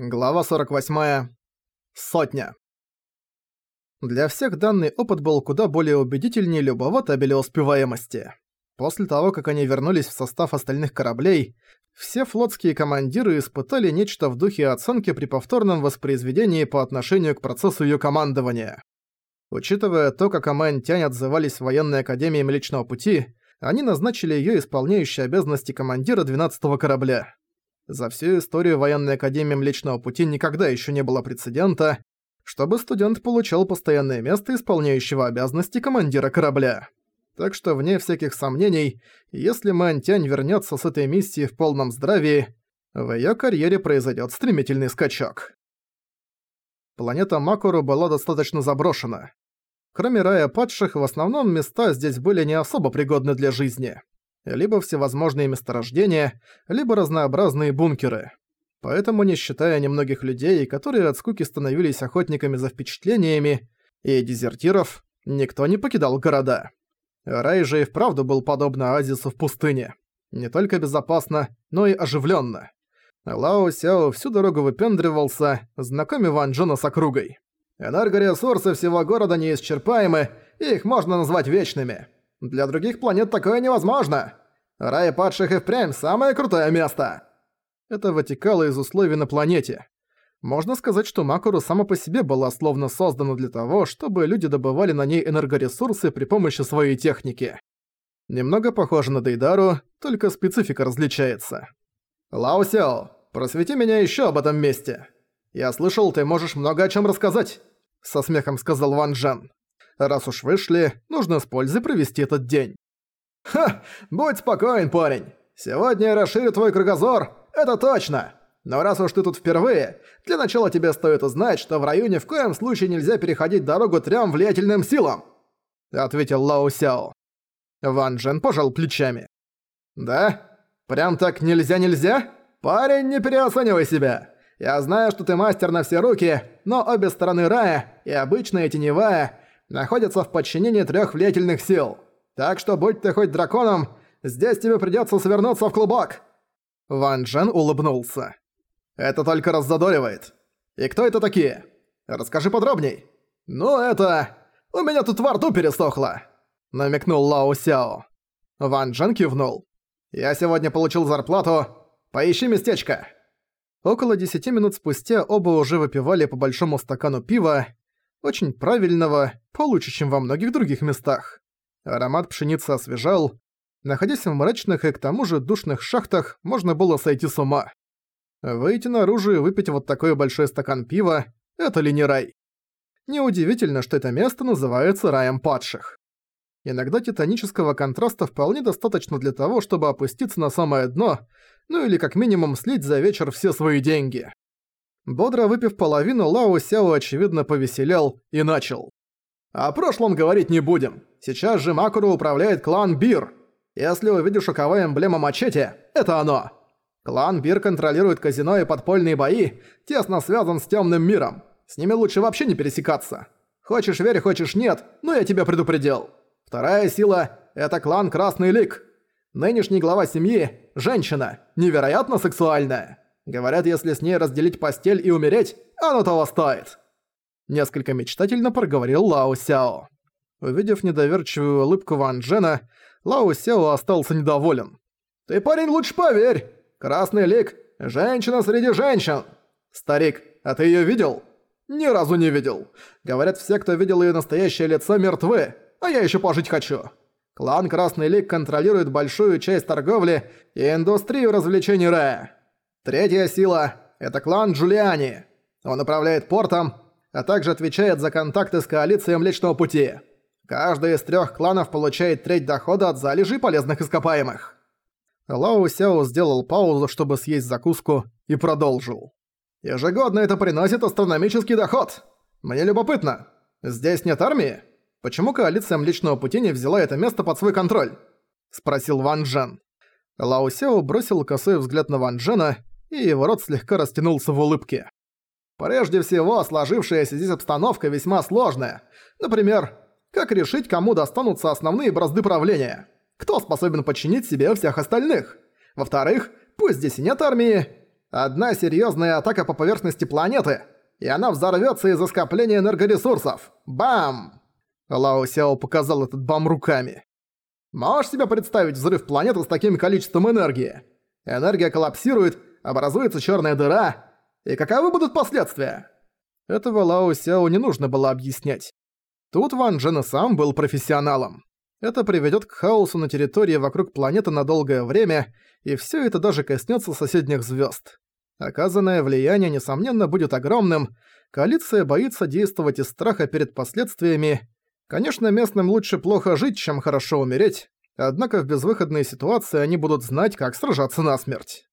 Глава 48. Сотня. Для всех данный опыт был куда более убедительнее любого табеля успеваемости. После того, как они вернулись в состав остальных кораблей, все флотские командиры испытали нечто в духе оценки при повторном воспроизведении по отношению к процессу её командования. Учитывая то, как Амэн Тянь отзывались в военной академии Млечного Пути, они назначили её исполняющей обязанности командира 12-го корабля. За всю историю военной академии Млечного Пути никогда еще не было прецедента, чтобы студент получал постоянное место исполняющего обязанности командира корабля. Так что, вне всяких сомнений, если Мантянь вернется с этой миссии в полном здравии, в ее карьере произойдет стремительный скачок. Планета Макуру была достаточно заброшена. Кроме рая падших, в основном места здесь были не особо пригодны для жизни либо всевозможные месторождения, либо разнообразные бункеры. Поэтому, не считая немногих людей, которые от скуки становились охотниками за впечатлениями, и дезертиров, никто не покидал города. Рай же и вправду был подобно оазису в пустыне. Не только безопасно, но и оживленно. Лао Сяо всю дорогу выпендривался, знакомя Ван Джона с округой. «Энергоресурсы всего города неисчерпаемы, их можно назвать вечными. Для других планет такое невозможно. Рай падших и впрямь самое крутое место. Это вытекало из условий на планете. Можно сказать, что Макуру сама по себе была словно создана для того, чтобы люди добывали на ней энергоресурсы при помощи своей техники. Немного похоже на Дейдару, только специфика различается. Лао Сяо, просвети меня ещё об этом месте. Я слышал, ты можешь много о чём рассказать, со смехом сказал Ван Джен. Раз уж вышли, нужно с пользой провести этот день. «Ха! Будь спокоен, парень! Сегодня я расширю твой кругозор, это точно! Но раз уж ты тут впервые, для начала тебе стоит узнать, что в районе в коем случае нельзя переходить дорогу трем влиятельным силам!» Ответил Лао Сяо. Ван Джен пожал плечами. «Да? Прям так нельзя-нельзя? Парень, не переоценивай себя! Я знаю, что ты мастер на все руки, но обе стороны рая, и обычная, теневая, находятся в подчинении трех влиятельных сил. Так что будь ты хоть драконом, здесь тебе придется свернуться в клубок!» Ван Джен улыбнулся. «Это только раззадоривает. И кто это такие? Расскажи подробней». «Ну это... У меня тут во рту пересохло!» Намекнул Лао Сяо. Ван Джен кивнул. «Я сегодня получил зарплату. Поищи местечко». Около десяти минут спустя оба уже выпивали по большому стакану пива, очень правильного, получше, чем во многих других местах. Аромат пшеницы освежал. Находясь в мрачных и к тому же душных шахтах, можно было сойти с ума. Выйти наружу и выпить вот такой большой стакан пива – это ли не рай? Неудивительно, что это место называется раем падших. Иногда титанического контраста вполне достаточно для того, чтобы опуститься на самое дно, ну или как минимум слить за вечер все свои деньги. Бодро выпив половину, Лао Сяо очевидно повеселял и начал. «О прошлом говорить не будем. Сейчас же Макуру управляет клан Бир. Если увидишь шоковая эмблема мачете, это оно. Клан Бир контролирует казино и подпольные бои, тесно связан с темным миром. С ними лучше вообще не пересекаться. Хочешь верь, хочешь нет, но я тебя предупредил. Вторая сила – это клан Красный Лик. Нынешний глава семьи – женщина, невероятно сексуальная. Говорят, если с ней разделить постель и умереть, оно того стоит. Несколько мечтательно проговорил Лао Сяо. Увидев недоверчивую улыбку Ван Джена, Лао Сяо остался недоволен. «Ты, парень, лучше поверь! Красный лик – женщина среди женщин! Старик, а ты её видел?» «Ни разу не видел. Говорят, все, кто видел её настоящее лицо, мертвы, а я ещё пожить хочу. Клан Красный Лик контролирует большую часть торговли и индустрию развлечений Рэя. Третья сила – это клан Джулиани. Он управляет портом, а также отвечает за контакты с коалицией Млечного Пути. Каждый из трех кланов получает треть дохода от залежей полезных ископаемых. Лао Сяо сделал паузу, чтобы съесть закуску, и продолжил. «Ежегодно это приносит астрономический доход. Мне любопытно. Здесь нет армии? Почему коалиция Млечного Пути не взяла это место под свой контроль?» – спросил Ван Джен. Лао Сяо бросил косой взгляд на Ван Джена и его рот слегка растянулся в улыбке. Прежде всего, сложившаяся здесь обстановка весьма сложная. Например, как решить, кому достанутся основные бразды правления? Кто способен подчинить себе всех остальных? Во-вторых, пусть здесь и нет армии, Одна серьезная атака по поверхности планеты, и она взорвется из-за скопления энергоресурсов. Бам! Лао Сяо показал этот бам руками. Можешь себе представить взрыв планеты с таким количеством энергии? Энергия коллапсирует, образуется черная дыра. И каковы будут последствия? Этого Лао Сяо не нужно было объяснять. Тут Ван Джен и сам был профессионалом. Это приведет к хаосу на территории вокруг планеты на долгое время, и все это даже коснется соседних звезд. Оказанное влияние, несомненно, будет огромным. Коалиция боится действовать из страха перед последствиями. Конечно, местным лучше плохо жить, чем хорошо умереть, однако в безвыходной ситуации они будут знать, как сражаться насмерть.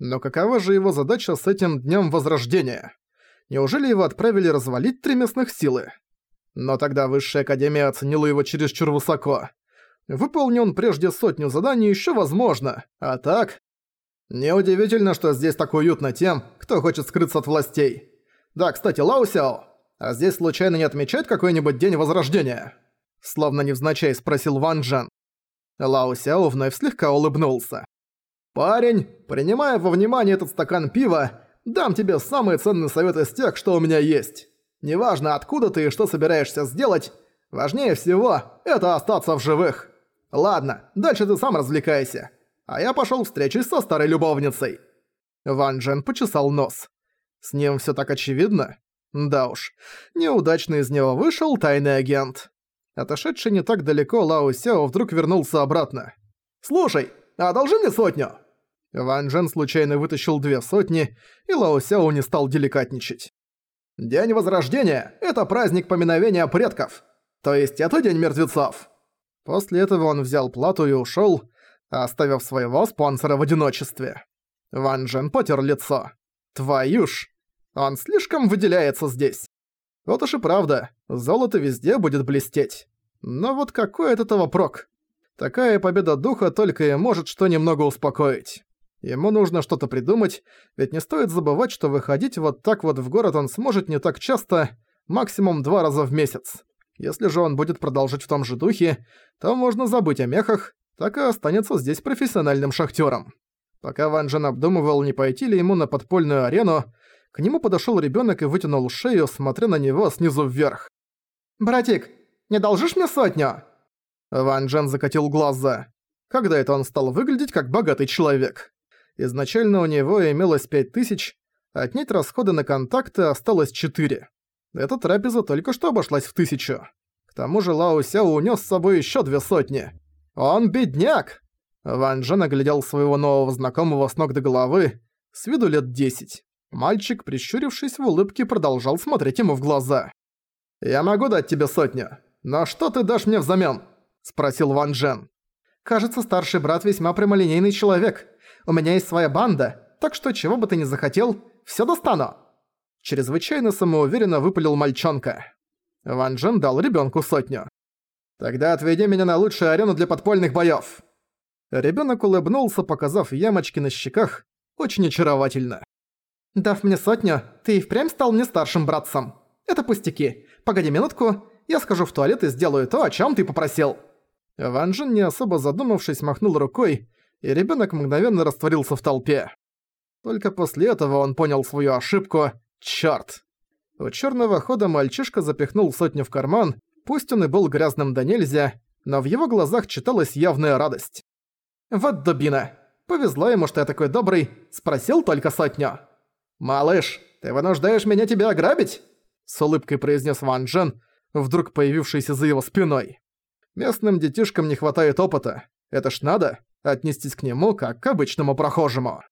Но какова же его задача с этим Днем Возрождения? Неужели его отправили развалить три местных силы? Но тогда Высшая Академия оценила его чересчур высоко. Выполни он прежде сотню заданий еще возможно, а так... Неудивительно, что здесь так уютно тем, кто хочет скрыться от властей. Да, кстати, Лаусяо, а здесь случайно не отмечают какой-нибудь день возрождения? Словно невзначай спросил Ван Джен. Лао Сяо вновь слегка улыбнулся. «Парень, принимая во внимание этот стакан пива, дам тебе самый ценный совет из тех, что у меня есть. Неважно, откуда ты и что собираешься сделать, важнее всего – это остаться в живых. Ладно, дальше ты сам развлекайся. А я пошёл встречусь со старой любовницей». Ван Джен почесал нос. С ним всё так очевидно? Да уж, неудачно из него вышел тайный агент. Отошедший не так далеко Лао Сяо вдруг вернулся обратно. «Слушай, одолжи мне сотню!» Ван Джен случайно вытащил две сотни, и Лао Сяо не стал деликатничать. День Возрождения – это праздник поминовения предков. То есть это День мертвецов. После этого он взял плату и ушёл, оставив своего спонсора в одиночестве. Ван Джен потер лицо. Твою ж! Он слишком выделяется здесь. Вот уж и правда, золото везде будет блестеть. Но вот какой от этого прок? Такая победа духа только и может что немного успокоить. Ему нужно что-то придумать, ведь не стоит забывать, что выходить вот так вот в город он сможет не так часто, максимум два раза в месяц. Если же он будет продолжить в том же духе, то можно забыть о мехах, так и останется здесь профессиональным шахтером. Пока Ван Джен обдумывал, не пойти ли ему на подпольную арену, к нему подошел ребенок и вытянул шею, смотря на него снизу вверх. «Братик, не должишь мне сотню?» Ван Джен закатил глаза. Когда это он стал выглядеть как богатый человек? Изначально у него имелось 5000, отнять расходы на контакты осталось 4. Эта трапеза только что обошлась в тысячу. К тому же Лао Сяо унес с собой еще две сотни. Он бедняк! Ван Джен оглядел своего нового знакомого с ног до головы, с виду лет 10. Мальчик, прищурившись в улыбке, продолжал смотреть ему в глаза. «Я могу дать тебе сотню, но что ты дашь мне взамен?» – спросил Ван Джен. «Кажется, старший брат весьма прямолинейный человек. У меня есть своя банда, так что чего бы ты ни захотел, всё достану!» Чрезвычайно самоуверенно выпалил мальчонка. Ван Джен дал ребёнку сотню. «Тогда отведи меня на лучшую арену для подпольных боёв!» Ребёнок улыбнулся, показав ямочки на щеках, очень очаровательно. «Дав мне сотню, ты и впрямь стал мне старшим братцем. Это пустяки. Погоди минутку, я схожу в туалет и сделаю то, о чём ты попросил». Ван Джен, не особо задумавшись, махнул рукой, и ребенок мгновенно растворился в толпе. Только после этого он понял свою ошибку. Чёрт! У черного хода мальчишка запихнул сотню в карман, пусть он и был грязным до нельзя, но в его глазах читалась явная радость. «Вот дубина! Повезло ему, что я такой добрый, спросил только сотню!» «Малыш, ты вынуждаешь меня тебя ограбить?» С улыбкой произнес Ван Джен, вдруг появившийся за его спиной. Местным детишкам не хватает опыта. Это ж надо отнестись к нему как к обычному прохожему.